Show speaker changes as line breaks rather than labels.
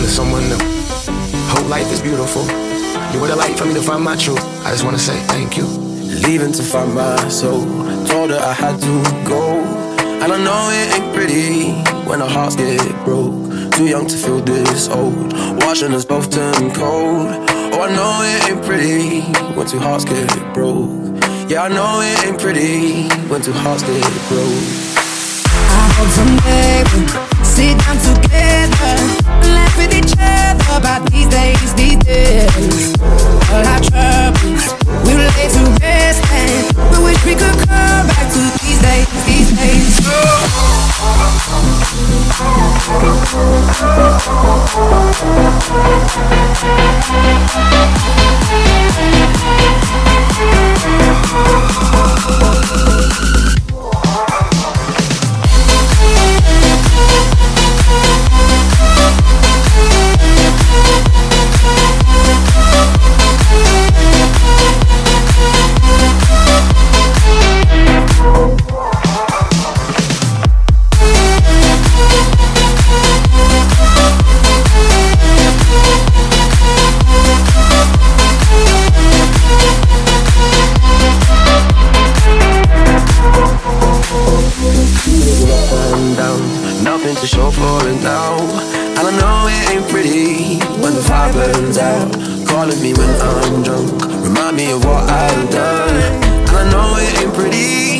on to someone new. Hope life is beautiful. You were the light for me to find my truth. I just wanna say thank you.
Leaving to find my soul. Told her I had to go. And I know it ain't pretty when our hearts get broke. Too young to feel this old. Watching us both turn cold. Oh, I know it ain't pretty when two hearts get broke. Yeah, I know it ain't pretty when two hearts get broke.
I hope someday we'll sit down together laugh with each other about these days, these days. To
show for it now. And I know it ain't pretty when the fire burns out. Calling me when I'm drunk, remind me of what I've done. And I know it ain't pretty